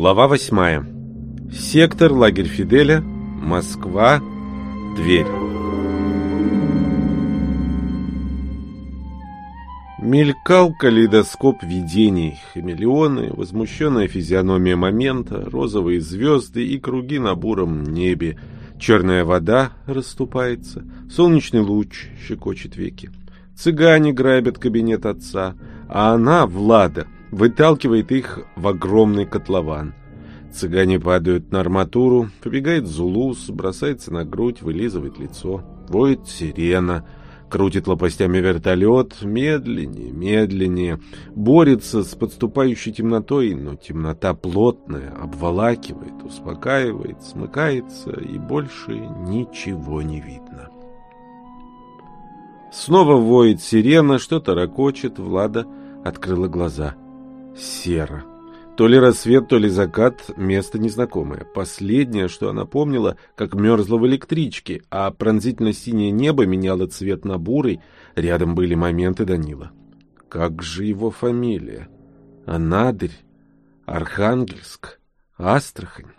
Глава восьмая. Сектор, лагерь Фиделя, Москва, дверь. Мелькал калейдоскоп видений, хамелеоны, возмущенная физиономия момента, розовые звезды и круги на буром небе. Черная вода расступается, солнечный луч щекочет веки. Цыгане грабят кабинет отца, а она, Влада, выталкивает их в огромный котлован. Цыгане падают на арматуру, побегает Зулус, бросается на грудь, вылизывает лицо. Воет сирена, крутит лопастями вертолет, медленнее, медленнее. Борется с подступающей темнотой, но темнота плотная, обволакивает, успокаивает, смыкается, и больше ничего не видно. Снова воет сирена, что-то ракочет, Влада открыла глаза. Серо. То ли рассвет, то ли закат, место незнакомое. Последнее, что она помнила, как мерзла в электричке, а пронзительно-синее небо меняло цвет на бурый. Рядом были моменты Данила. Как же его фамилия? Анадырь? Архангельск? Астрахань?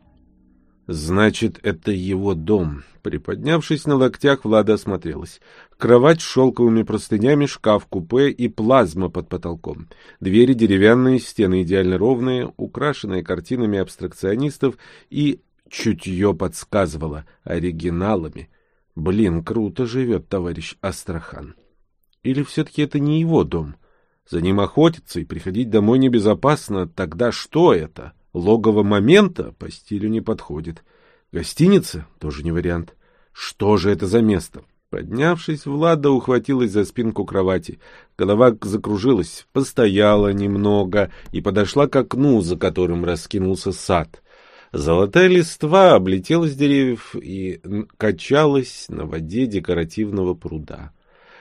Значит, это его дом. Приподнявшись на локтях, Влада осмотрелась. Кровать с шелковыми простынями, шкаф-купе и плазма под потолком. Двери деревянные, стены идеально ровные, украшенные картинами абстракционистов и чутье подсказывало оригиналами. Блин, круто живет товарищ Астрахан. Или все-таки это не его дом? За ним охотиться и приходить домой небезопасно. Тогда что это? — Логово момента по стилю не подходит. Гостиница тоже не вариант. Что же это за место? Поднявшись, Влада ухватилась за спинку кровати. Голова закружилась, постояла немного и подошла к окну, за которым раскинулся сад. Золотая листва облетела с деревьев и качалась на воде декоративного пруда.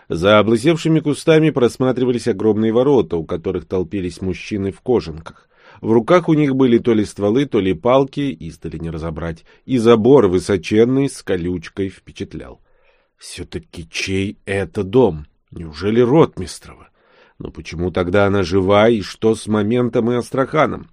За облысевшими кустами просматривались огромные ворота, у которых толпились мужчины в кожанках. В руках у них были то ли стволы, то ли палки, издали не разобрать, и забор высоченный с колючкой впечатлял. Все-таки чей это дом? Неужели Ротмистрова? Но почему тогда она жива, и что с моментом и Астраханом?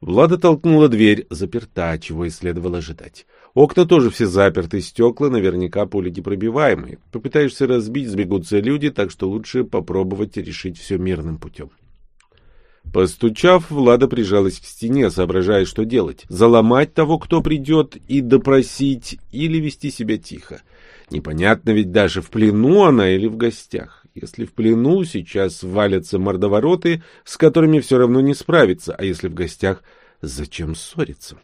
Влада толкнула дверь, заперта, чего и следовало ожидать. Окна тоже все заперты, стекла наверняка пуленепробиваемые. Попытаешься разбить, сбегутся люди, так что лучше попробовать решить все мирным путем. Постучав, Влада прижалась к стене, соображая, что делать. Заломать того, кто придет, и допросить, или вести себя тихо. Непонятно ведь даже, в плену она или в гостях. Если в плену, сейчас валятся мордовороты, с которыми все равно не справиться, а если в гостях, зачем ссориться?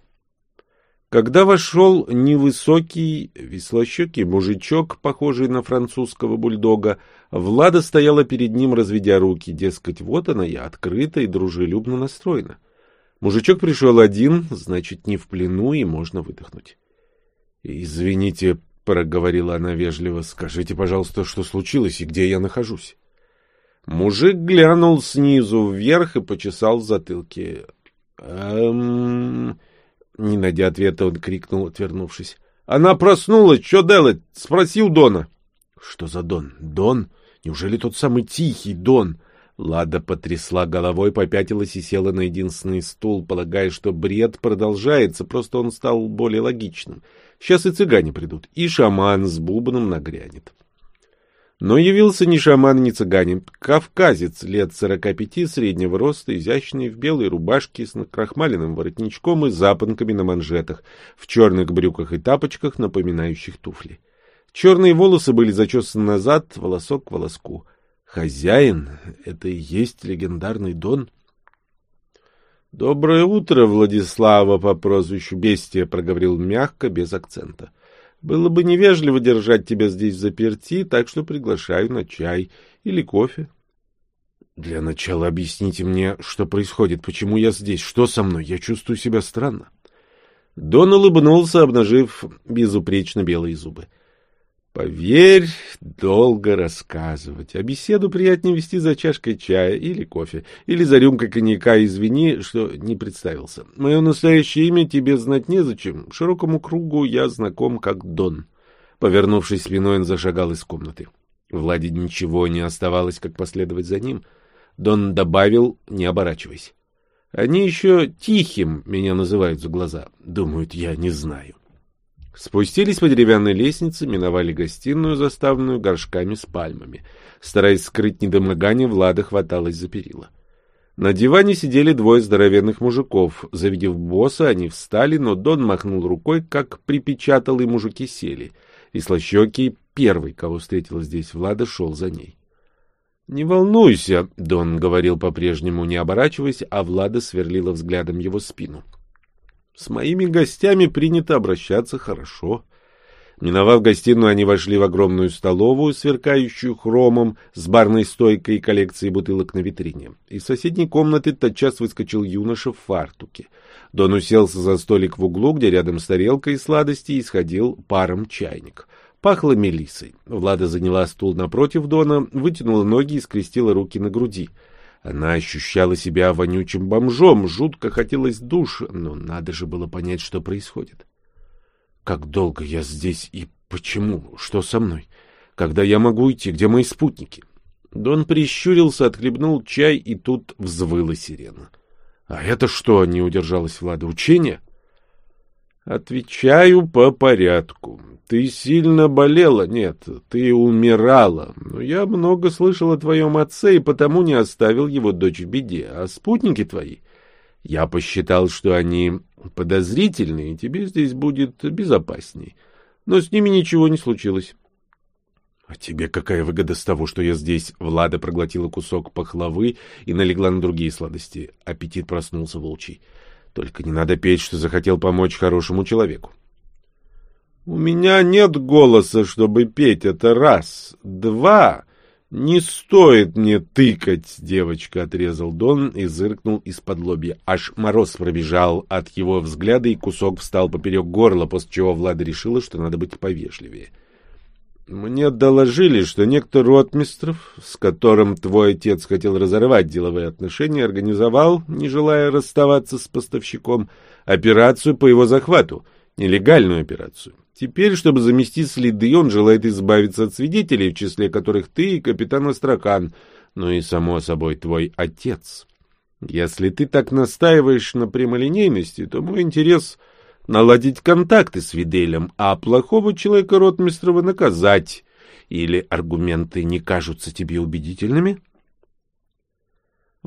Когда вошел невысокий, веслощекий мужичок, похожий на французского бульдога, Влада стояла перед ним, разведя руки, дескать, вот она я, открыта и дружелюбно настроена. Мужичок пришел один, значит, не в плену, и можно выдохнуть. — Извините, — проговорила она вежливо, — скажите, пожалуйста, что случилось и где я нахожусь. Мужик глянул снизу вверх и почесал в затылке. «Эм...» Не найдя ответа, он крикнул, отвернувшись. «Она проснулась! Что делать?» — спросил Дона. «Что за Дон? Дон? Неужели тот самый тихий Дон?» Лада потрясла головой, попятилась и села на единственный стул, полагая, что бред продолжается, просто он стал более логичным. Сейчас и цыгане придут, и шаман с бубном нагрянет. Но явился не шаман, не цыганин, кавказец лет сорока пяти, среднего роста, изящный, в белой рубашке с накрахмаленным воротничком и запонками на манжетах, в черных брюках и тапочках, напоминающих туфли. Черные волосы были зачесаны назад, волосок к волоску. Хозяин — это и есть легендарный Дон. — Доброе утро, Владислава, по прозвищу Бестия, — проговорил мягко, без акцента. Было бы невежливо держать тебя здесь заперти, так что приглашаю на чай или кофе. Для начала объясните мне, что происходит, почему я здесь, что со мной, я чувствую себя странно. Дон улыбнулся, обнажив безупречно белые зубы. Поверь, долго рассказывать. А беседу приятнее вести за чашкой чая или кофе, или за рюмкой коньяка. Извини, что не представился. Мое настоящее имя тебе знать незачем. Широкому кругу я знаком как Дон. Повернувшись спиной, он зашагал из комнаты. Владе ничего не оставалось, как последовать за ним. Дон добавил, не оборачиваясь. Они еще тихим меня называют за глаза. Думают, я не знаю. Спустились по деревянной лестнице, миновали гостиную, заставленную горшками с пальмами. Стараясь скрыть недомогание, Влада хваталась за перила. На диване сидели двое здоровенных мужиков. Завидев босса, они встали, но Дон махнул рукой, как припечатал, и мужики сели. И слащекий, первый, кого встретила здесь Влада, шел за ней. «Не волнуйся», — Дон говорил по-прежнему, не оборачиваясь, а Влада сверлила взглядом его спину. «С моими гостями принято обращаться хорошо». Миновав гостиную, они вошли в огромную столовую, сверкающую хромом, с барной стойкой и коллекцией бутылок на витрине. Из соседней комнаты тотчас выскочил юноша в фартуке. Дон уселся за столик в углу, где рядом с тарелкой сладостей исходил паром чайник. Пахло мелисой. Влада заняла стул напротив Дона, вытянула ноги и скрестила руки на груди. Она ощущала себя вонючим бомжом, жутко хотелось душ, но надо же было понять, что происходит. Как долго я здесь и почему? Что со мной? Когда я могу уйти? Где мои спутники? Дон прищурился, отхлебнул чай, и тут взвыла сирена. — А это что? — не удержалась Влада. — Учение? — Отвечаю по порядку. Ты сильно болела? Нет, ты умирала. Но я много слышал о твоем отце и потому не оставил его дочь в беде. А спутники твои? Я посчитал, что они подозрительные, и тебе здесь будет безопасней. Но с ними ничего не случилось. — А тебе какая выгода с того, что я здесь? Влада проглотила кусок пахлавы и налегла на другие сладости. Аппетит проснулся волчий. Только не надо петь, что захотел помочь хорошему человеку. У меня нет голоса, чтобы петь, это раз. Два. Не стоит мне тыкать, девочка, отрезал Дон и зыркнул из-под лобья. Аж мороз пробежал от его взгляда, и кусок встал поперек горла, после чего Влада решила, что надо быть повежливее. Мне доложили, что некто Ротмистров, с которым твой отец хотел разорвать деловые отношения, организовал, не желая расставаться с поставщиком, операцию по его захвату, нелегальную операцию. Теперь, чтобы замести следы, он желает избавиться от свидетелей, в числе которых ты и капитан Астракан, ну и, само собой, твой отец. Если ты так настаиваешь на прямолинейности, то мой интерес — наладить контакты с Виделем, а плохого человека Ротмистрова наказать. Или аргументы не кажутся тебе убедительными?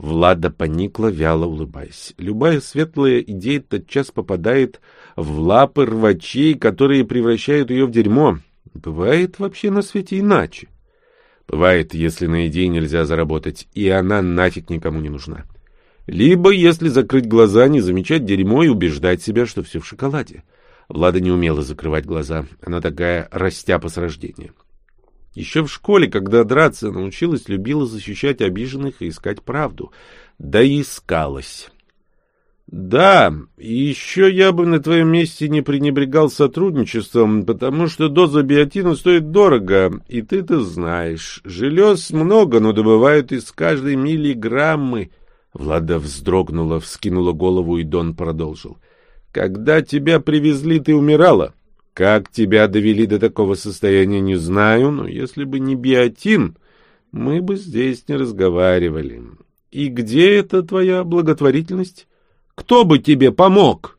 Влада поникла, вяло улыбаясь. Любая светлая идея тотчас попадает в лапы рвачей, которые превращают ее в дерьмо. Бывает вообще на свете иначе. Бывает, если на идее нельзя заработать, и она нафиг никому не нужна. Либо, если закрыть глаза, не замечать дерьмо и убеждать себя, что все в шоколаде. Влада не умела закрывать глаза. Она такая растяпа с рождения. Еще в школе, когда драться научилась, любила защищать обиженных и искать правду. Да и искалась. Да, еще я бы на твоем месте не пренебрегал сотрудничеством, потому что доза биотина стоит дорого, и ты это знаешь. Желез много, но добывают из каждой миллиграммы. Влада вздрогнула, вскинула голову, и Дон продолжил. Когда тебя привезли, ты умирала. Как тебя довели до такого состояния, не знаю, но если бы не биотин, мы бы здесь не разговаривали. И где эта твоя благотворительность? Кто бы тебе помог?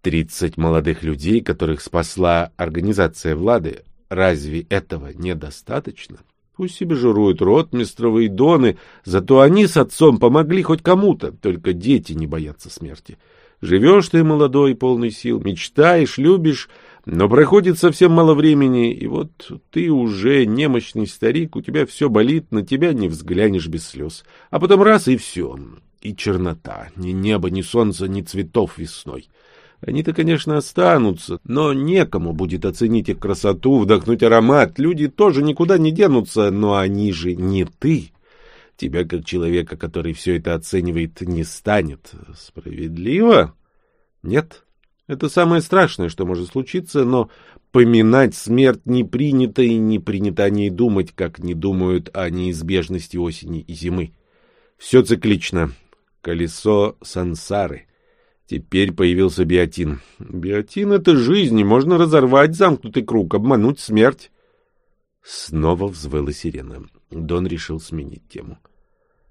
Тридцать молодых людей, которых спасла организация Влады, разве этого недостаточно? Пусть себе жируют ротмистровы и доны, зато они с отцом помогли хоть кому-то, только дети не боятся смерти. Живешь ты молодой, полный сил, мечтаешь, любишь, но проходит совсем мало времени, и вот ты уже немощный старик, у тебя все болит, на тебя не взглянешь без слез. А потом раз — и все. И чернота. Ни неба, ни солнца, ни цветов весной. Они-то, конечно, останутся, но некому будет оценить их красоту, вдохнуть аромат. Люди тоже никуда не денутся, но они же не ты. Тебя, как человека, который все это оценивает, не станет. Справедливо? Нет. Это самое страшное, что может случиться, но поминать смерть не принято, и не принято о ней думать, как не думают о неизбежности осени и зимы. Все циклично. Колесо сансары. Теперь появился биотин. Биотин — это жизнь, и можно разорвать замкнутый круг, обмануть смерть. Снова взвыла сирена. Дон решил сменить тему.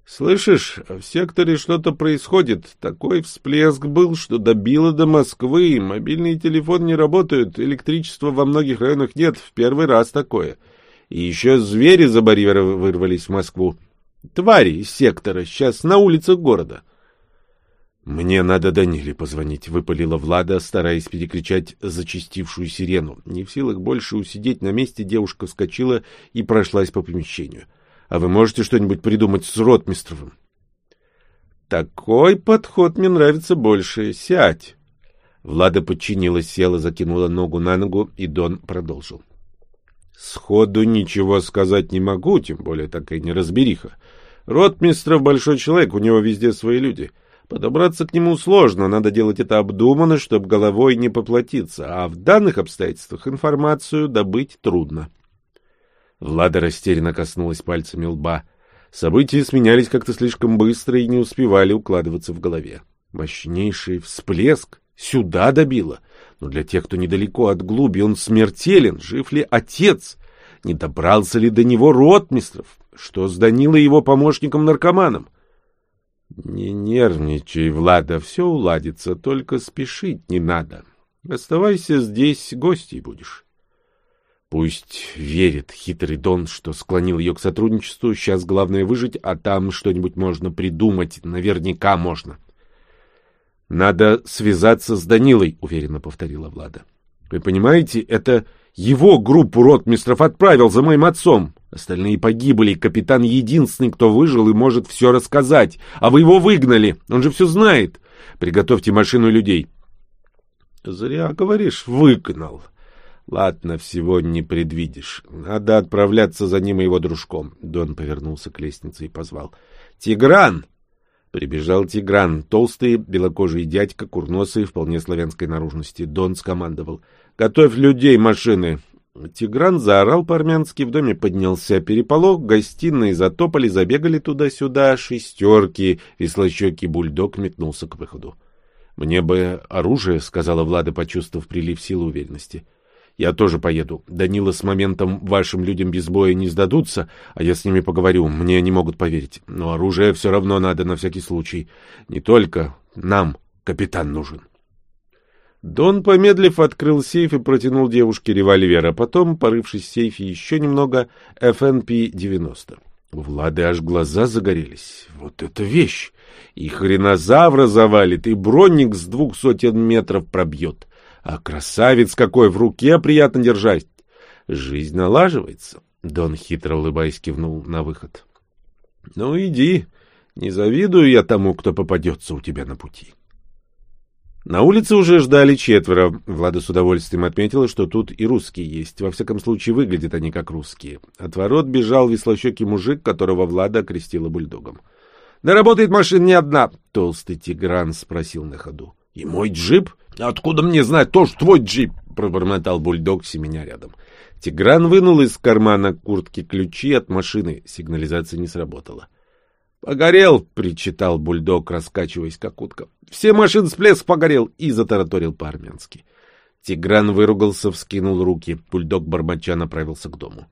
«Слышишь, в секторе что-то происходит. Такой всплеск был, что добило до Москвы. Мобильные телефоны не работают, электричества во многих районах нет. В первый раз такое. И еще звери за барьеры вырвались в Москву. Твари из сектора, сейчас на улицах города». «Мне надо Даниле позвонить», — выпалила Влада, стараясь перекричать зачастившую сирену. Не в силах больше усидеть на месте, девушка вскочила и прошлась по помещению. А вы можете что-нибудь придумать с Ротмистровым? Такой подход мне нравится больше. Сядь. Влада подчинилась, села, закинула ногу на ногу, и Дон продолжил. Сходу ничего сказать не могу, тем более такая неразбериха. Ротмистров большой человек, у него везде свои люди. Подобраться к нему сложно, надо делать это обдуманно, чтобы головой не поплатиться, а в данных обстоятельствах информацию добыть трудно. Влада растерянно коснулась пальцами лба. События сменялись как-то слишком быстро и не успевали укладываться в голове. Мощнейший всплеск сюда добило. Но для тех, кто недалеко от глуби, он смертелен. Жив ли отец? Не добрался ли до него ротмистров? Что с Данилой его помощником-наркоманом? Не нервничай, Влада, все уладится, только спешить не надо. Оставайся здесь, гостей будешь. Пусть верит хитрый Дон, что склонил ее к сотрудничеству. Сейчас главное выжить, а там что-нибудь можно придумать. Наверняка можно. Надо связаться с Данилой, уверенно повторила Влада. Вы понимаете, это его группу ротмистров отправил за моим отцом. Остальные погибли, капитан единственный, кто выжил и может все рассказать. А вы его выгнали, он же все знает. Приготовьте машину людей. Зря говоришь, выгнал. Ладно, всего не предвидишь. Надо отправляться за ним и его дружком. Дон повернулся к лестнице и позвал. «Тигран!» Прибежал Тигран, толстый, белокожий дядька, курносый, вполне славянской наружности. Дон скомандовал. «Готовь людей, машины!» Тигран заорал по-армянски, в доме поднялся переполох, гостиные затопали, забегали туда-сюда, шестерки, веслощекий бульдог метнулся к выходу. «Мне бы оружие», — сказала Влада, почувствовав прилив силы уверенности. Я тоже поеду. Данила с моментом вашим людям без боя не сдадутся, а я с ними поговорю. Мне они могут поверить. Но оружие все равно надо на всякий случай. Не только нам капитан нужен. Дон, помедлив, открыл сейф и протянул девушке револьвер, а потом, порывшись в сейфе еще немного, FNP-90. У Влады аж глаза загорелись. Вот это вещь! И хренозавра завалит, и бронник с двух сотен метров пробьет. А красавец какой в руке приятно держать. Жизнь налаживается. Дон хитро улыбаясь кивнул на выход. Ну иди, не завидую я тому, кто попадется у тебя на пути. На улице уже ждали четверо. Влада с удовольствием отметила, что тут и русские есть. Во всяком случае, выглядят они как русские. От ворот бежал веслощекий мужик, которого Влада окрестила бульдогом. — Да работает машина не одна! — толстый тигран спросил на ходу. — И мой джип? «Откуда мне знать? Тоже твой джип!» — пробормотал бульдог, семеня рядом. Тигран вынул из кармана куртки ключи от машины. Сигнализация не сработала. «Погорел!» — причитал бульдог, раскачиваясь как утка. «Все машины всплеск погорел!» — и затараторил по-армянски. Тигран выругался, вскинул руки. Бульдог бормоча направился к дому.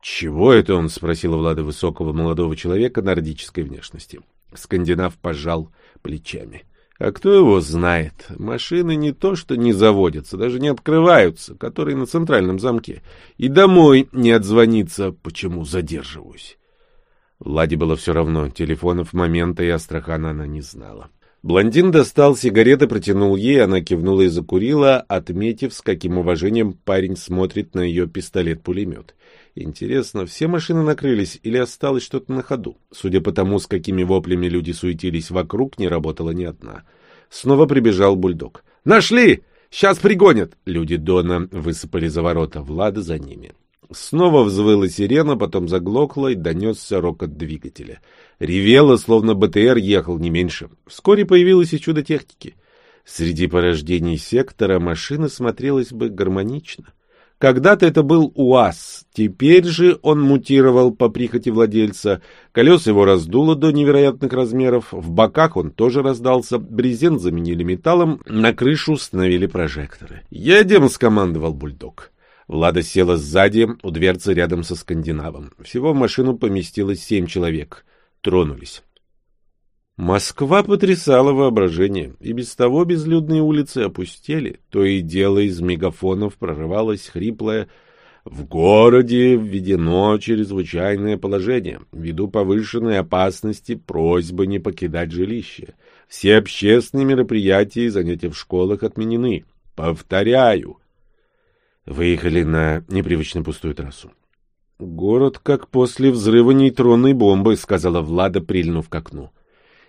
«Чего это он?» — спросила Влада высокого молодого человека нордической внешности. Скандинав пожал плечами. — а кто его знает? Машины не то что не заводятся, даже не открываются, которые на центральном замке. И домой не отзвониться, почему задерживаюсь. Владе было все равно, телефонов момента и Астрахана она не знала. Блондин достал сигареты, протянул ей, она кивнула и закурила, отметив, с каким уважением парень смотрит на ее пистолет-пулемет. Интересно, все машины накрылись или осталось что-то на ходу? Судя по тому, с какими воплями люди суетились вокруг, не работала ни одна. Снова прибежал бульдог. «Нашли! Сейчас пригонят!» Люди Дона высыпали за ворота, Влада за ними. Снова взвыла сирена, потом заглохла и донесся рокот двигателя. Ревело, словно БТР ехал не меньше. Вскоре появилось и чудо техники. Среди порождений сектора машина смотрелась бы гармонично. Когда-то это был УАЗ, теперь же он мутировал по прихоти владельца. Колес его раздуло до невероятных размеров, в боках он тоже раздался, брезент заменили металлом, на крышу установили прожекторы. «Едем!» — скомандовал бульдог. Влада села сзади, у дверцы рядом со скандинавом. Всего в машину поместилось семь человек. тронулись. Москва потрясала воображение, и без того безлюдные улицы опустели, то и дело из мегафонов прорывалось хриплое «В городе введено чрезвычайное положение, ввиду повышенной опасности просьба не покидать жилище. Все общественные мероприятия и занятия в школах отменены. Повторяю». Выехали на непривычно пустую трассу. «Город как после взрыва нейтронной бомбы», — сказала Влада, прильнув к окну.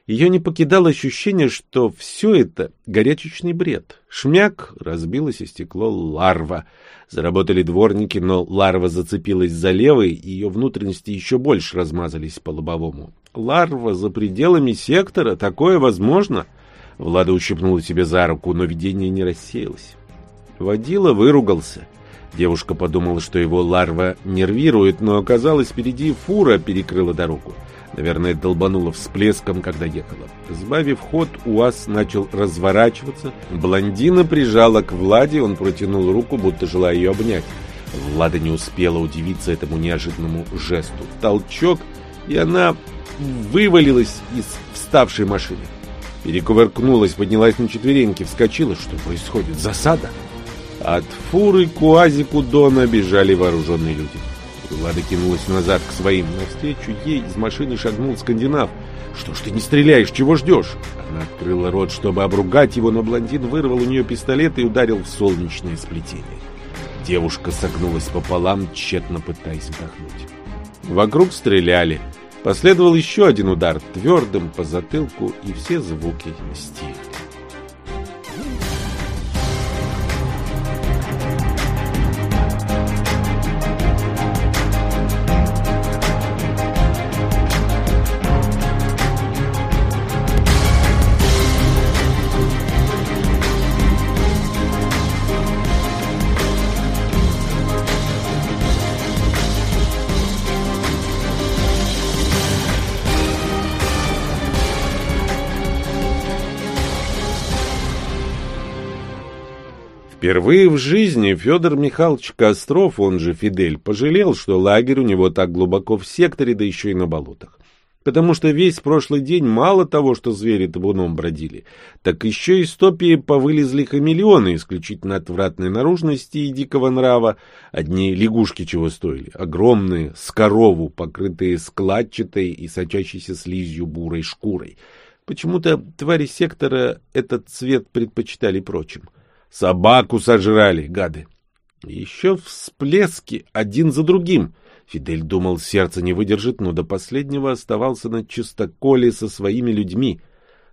Ее не покидало ощущение, что все это — горячечный бред. Шмяк, разбилось и стекло ларва. Заработали дворники, но ларва зацепилась за левый, и ее внутренности еще больше размазались по лобовому. Ларва за пределами сектора? Такое возможно? Влада ущипнула себе за руку, но видение не рассеялось. Водила выругался. Девушка подумала, что его ларва нервирует, но оказалось, впереди фура перекрыла дорогу. Наверное, долбануло всплеском, когда ехала. Сбавив ход, УАЗ начал разворачиваться. Блондина прижала к Владе, он протянул руку, будто желая ее обнять. Влада не успела удивиться этому неожиданному жесту. Толчок, и она вывалилась из вставшей машины. Перекувыркнулась, поднялась на четвереньки, вскочила. Что происходит? Засада? От фуры к уазику Дона бежали вооруженные люди. Влада кинулась назад к своим. Навстречу ей из машины шагнул скандинав. «Что ж ты не стреляешь? Чего ждешь?» Она открыла рот, чтобы обругать его, но блондин вырвал у нее пистолет и ударил в солнечное сплетение. Девушка согнулась пополам, тщетно пытаясь вдохнуть. Вокруг стреляли. Последовал еще один удар, твердым по затылку, и все звуки стихли. Впервые в жизни Федор Михайлович Костров, он же Фидель, пожалел, что лагерь у него так глубоко в секторе, да еще и на болотах. Потому что весь прошлый день мало того, что звери табуном бродили, так еще и стопии повылезли хамелеоны исключительно отвратной наружности и дикого нрава. Одни лягушки чего стоили, огромные, с корову, покрытые складчатой и сочащейся слизью бурой шкурой. Почему-то твари сектора этот цвет предпочитали прочим. Собаку сожрали, гады. Еще всплески один за другим. Фидель думал, сердце не выдержит, но до последнего оставался на чистоколе со своими людьми.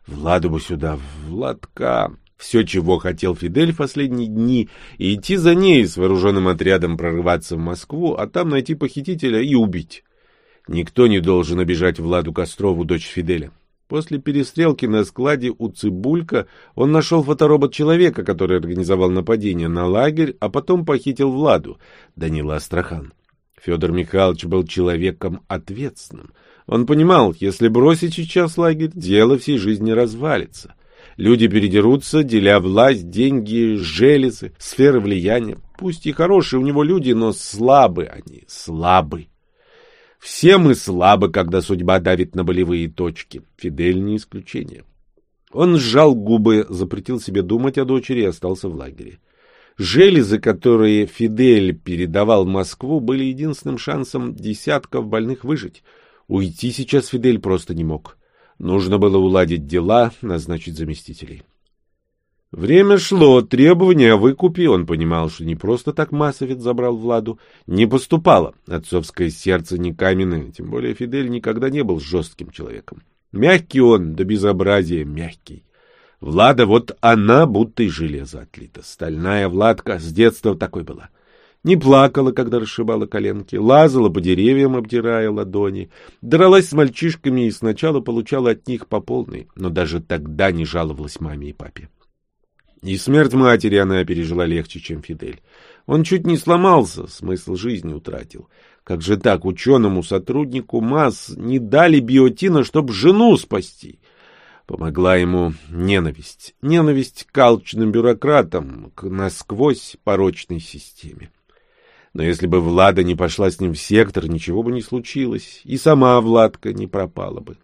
Владу бы сюда, Владка. Все, чего хотел Фидель в последние дни, и идти за ней с вооруженным отрядом прорываться в Москву, а там найти похитителя и убить. Никто не должен обижать Владу Кострову, дочь Фиделя. После перестрелки на складе у Цибулька он нашел фоторобот человека, который организовал нападение на лагерь, а потом похитил Владу, Данила Астрахан. Федор Михайлович был человеком ответственным. Он понимал, если бросить сейчас лагерь, дело всей жизни развалится. Люди передерутся, деля власть, деньги, железы, сферы влияния. Пусть и хорошие у него люди, но слабы они, слабы. Все мы слабы, когда судьба давит на болевые точки. Фидель не исключение. Он сжал губы, запретил себе думать о дочери и остался в лагере. Железы, которые Фидель передавал Москву, были единственным шансом десятков больных выжить. Уйти сейчас Фидель просто не мог. Нужно было уладить дела, назначить заместителей. Время шло, требования о выкупе, он понимал, что не просто так Масовец забрал Владу, не поступало. Отцовское сердце не каменное, тем более Фидель никогда не был жестким человеком. Мягкий он, до безобразия мягкий. Влада, вот она будто из железа отлита. Стальная Владка с детства такой была. Не плакала, когда расшибала коленки, лазала по деревьям, обдирая ладони, дралась с мальчишками и сначала получала от них по полной, но даже тогда не жаловалась маме и папе. И смерть матери она пережила легче, чем Фидель. Он чуть не сломался, смысл жизни утратил. Как же так ученому сотруднику МАС не дали биотина, чтобы жену спасти? Помогла ему ненависть. Ненависть к алчным бюрократам, к насквозь порочной системе. Но если бы Влада не пошла с ним в сектор, ничего бы не случилось, и сама Владка не пропала бы.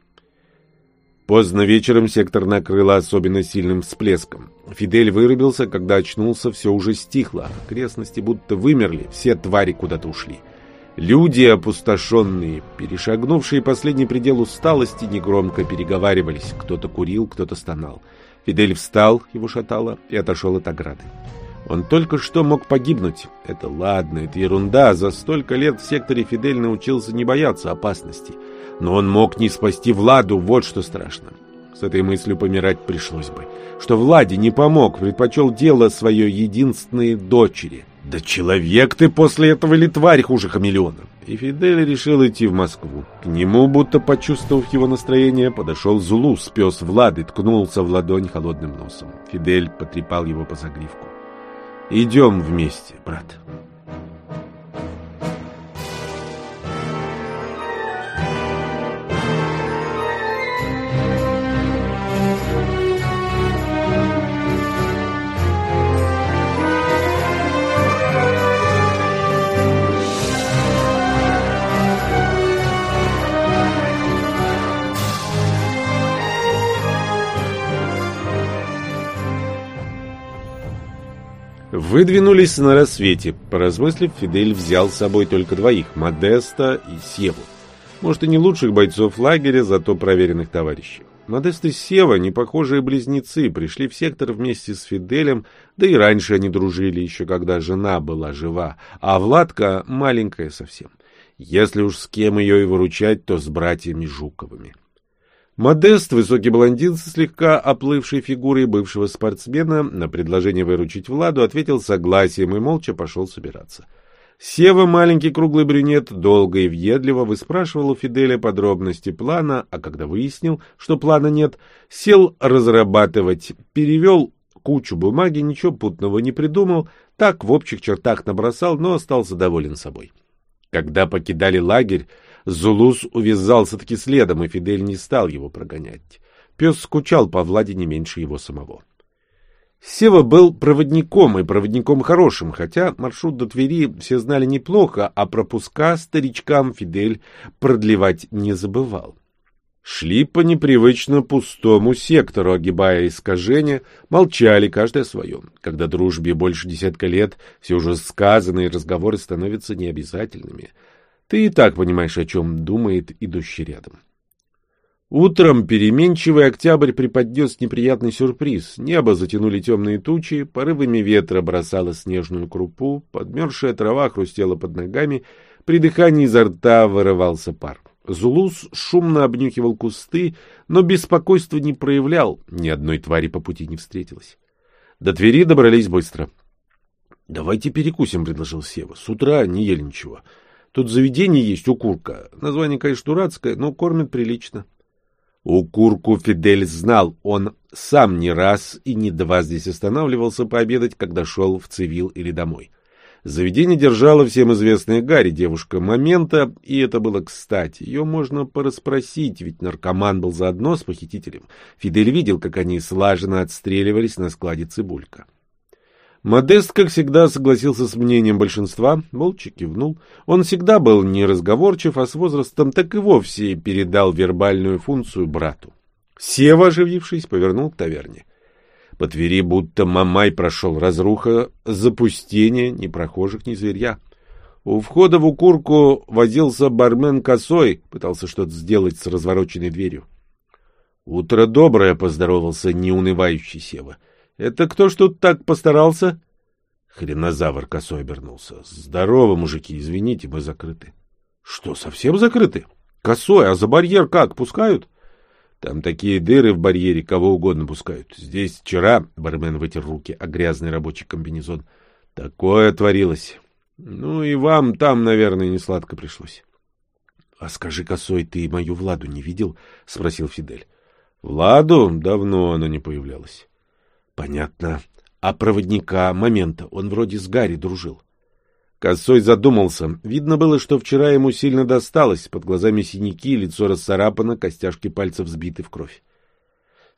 Поздно вечером сектор накрыло особенно сильным всплеском. Фидель вырубился, когда очнулся, все уже стихло. Окрестности будто вымерли, все твари куда-то ушли. Люди, опустошенные, перешагнувшие последний предел усталости, негромко переговаривались. Кто-то курил, кто-то стонал. Фидель встал, его шатало, и отошел от ограды. Он только что мог погибнуть. Это ладно, это ерунда. За столько лет в секторе Фидель научился не бояться опасности. Но он мог не спасти Владу, вот что страшно. С этой мыслью помирать пришлось бы. Что Владе не помог, предпочел дело свое единственной дочери. Да человек ты после этого или тварь хуже хамелеона? И Фидель решил идти в Москву. К нему, будто почувствовав его настроение, подошел Зулус, пес Влады, ткнулся в ладонь холодным носом. Фидель потрепал его по загривку. «Идем вместе, брат». Выдвинулись на рассвете. Поразмыслив, Фидель взял с собой только двоих — Модеста и Севу. Может, и не лучших бойцов лагеря, зато проверенных товарищей. Модест и Сева, непохожие близнецы, пришли в сектор вместе с Фиделем, да и раньше они дружили, еще когда жена была жива, а Владка маленькая совсем. Если уж с кем ее и выручать, то с братьями Жуковыми. Модест, высокий блондин с слегка оплывшей фигурой бывшего спортсмена, на предложение выручить Владу ответил согласием и молча пошел собираться. Сева, маленький круглый брюнет, долго и въедливо выспрашивал у Фиделя подробности плана, а когда выяснил, что плана нет, сел разрабатывать, перевел кучу бумаги, ничего путного не придумал, так в общих чертах набросал, но остался доволен собой. Когда покидали лагерь, Зулус увязался-таки следом, и Фидель не стал его прогонять. Пес скучал по Владе не меньше его самого. Сева был проводником, и проводником хорошим, хотя маршрут до Твери все знали неплохо, а пропуска старичкам Фидель продлевать не забывал. Шли по непривычно пустому сектору, огибая искажения, молчали каждый о своем. Когда дружбе больше десятка лет, все уже сказанные разговоры становятся необязательными — ты и так понимаешь, о чем думает идущий рядом. Утром переменчивый октябрь преподнес неприятный сюрприз. Небо затянули темные тучи, порывами ветра бросало снежную крупу, подмерзшая трава хрустела под ногами, при дыхании изо рта вырывался пар. Зулус шумно обнюхивал кусты, но беспокойства не проявлял, ни одной твари по пути не встретилось. До Твери добрались быстро. — Давайте перекусим, — предложил Сева. — С утра не ели ничего. — Тут заведение есть у Курка. Название, конечно, дурацкое, но кормят прилично. У Курку Фидель знал, он сам не раз и не два здесь останавливался пообедать, когда шел в цивил или домой. Заведение держала всем известная Гарри, девушка момента, и это было кстати. Ее можно порасспросить, ведь наркоман был заодно с похитителем. Фидель видел, как они слаженно отстреливались на складе «Цибулька». Модест, как всегда, согласился с мнением большинства, молча кивнул. Он всегда был неразговорчив, а с возрастом так и вовсе передал вербальную функцию брату. Сева, оживившись, повернул к таверне. По Твери будто мамай прошел разруха, запустение ни прохожих, ни зверья. У входа в укурку возился бармен косой, пытался что-то сделать с развороченной дверью. «Утро доброе», — поздоровался неунывающий Сева. Это кто ж тут так постарался? Хренозавр косой обернулся. Здорово, мужики, извините, мы закрыты. Что, совсем закрыты? Косой, а за барьер как, пускают? Там такие дыры в барьере, кого угодно пускают. Здесь вчера, бармен вытер руки, а грязный рабочий комбинезон. Такое творилось. Ну и вам там, наверное, не сладко пришлось. — А скажи, Косой, ты мою Владу не видел? — спросил Фидель. — Владу? Давно она не появлялась. Понятно. А проводника момента он вроде с Гарри дружил. Косой задумался. Видно было, что вчера ему сильно досталось. Под глазами синяки, лицо расцарапано, костяшки пальцев сбиты в кровь.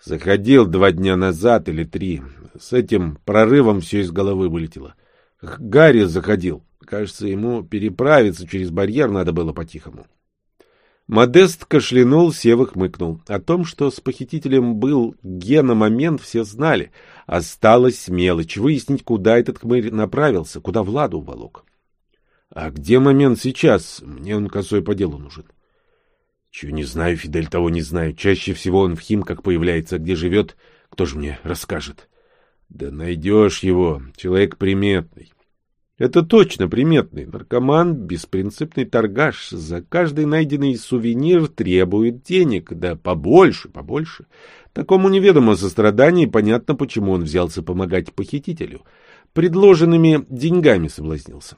Заходил два дня назад или три. С этим прорывом все из головы вылетело. Гарри заходил. Кажется, ему переправиться через барьер надо было по-тихому. Модест кашлянул, Сева хмыкнул. О том, что с похитителем был гена-момент, все знали. Осталась мелочь — выяснить, куда этот хмырь направился, куда Владу уволок. — А где момент сейчас? Мне он косой по делу нужен. — Чего не знаю, Фидель, того не знаю. Чаще всего он в Химках появляется, где живет. Кто же мне расскажет? — Да найдешь его. Человек приметный. Это точно приметный наркоман, беспринципный торгаш. За каждый найденный сувенир требует денег, да побольше, побольше. Такому неведомо сострадание, понятно, почему он взялся помогать похитителю. Предложенными деньгами соблазнился.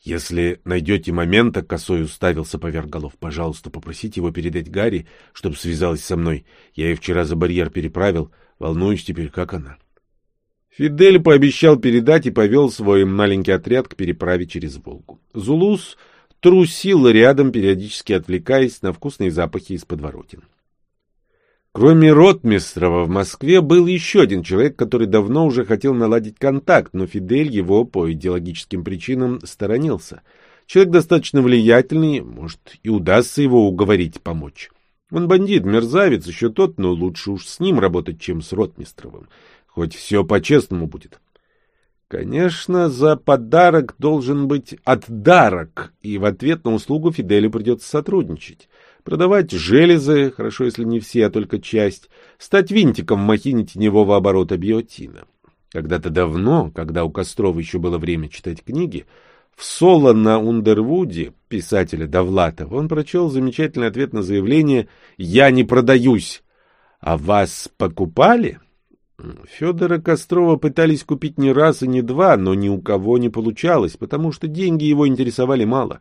Если найдете момента, косой уставился поверх голов, пожалуйста, попросите его передать Гарри, чтобы связалась со мной. Я ее вчера за барьер переправил, волнуюсь теперь, как она. Фидель пообещал передать и повел свой маленький отряд к переправе через Волгу. Зулус трусил рядом, периодически отвлекаясь на вкусные запахи из подворотен. Кроме Ротмистрова в Москве был еще один человек, который давно уже хотел наладить контакт, но Фидель его по идеологическим причинам сторонился. Человек достаточно влиятельный, может, и удастся его уговорить помочь. Он бандит, мерзавец, еще тот, но лучше уж с ним работать, чем с Ротмистровым. Хоть все по-честному будет. Конечно, за подарок должен быть отдарок, и в ответ на услугу Фиделю придется сотрудничать. Продавать железы, хорошо, если не все, а только часть, стать винтиком в махине теневого оборота биотина. Когда-то давно, когда у Кострова еще было время читать книги, в соло на Ундервуде писателя Довлатова он прочел замечательный ответ на заявление «Я не продаюсь». «А вас покупали?» Федора Кострова пытались купить не раз и не два, но ни у кого не получалось, потому что деньги его интересовали мало.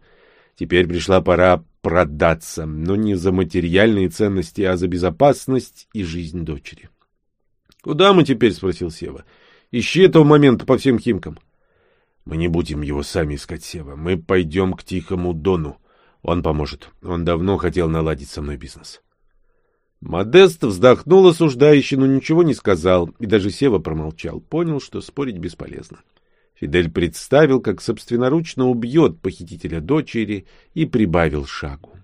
Теперь пришла пора продаться, но не за материальные ценности, а за безопасность и жизнь дочери. — Куда мы теперь? — спросил Сева. — Ищи этого момента по всем химкам. — Мы не будем его сами искать, Сева. Мы пойдем к Тихому Дону. Он поможет. Он давно хотел наладить со мной бизнес. — Модест вздохнул осуждающе, но ничего не сказал, и даже Сева промолчал, понял, что спорить бесполезно. Фидель представил, как собственноручно убьет похитителя дочери, и прибавил шагу.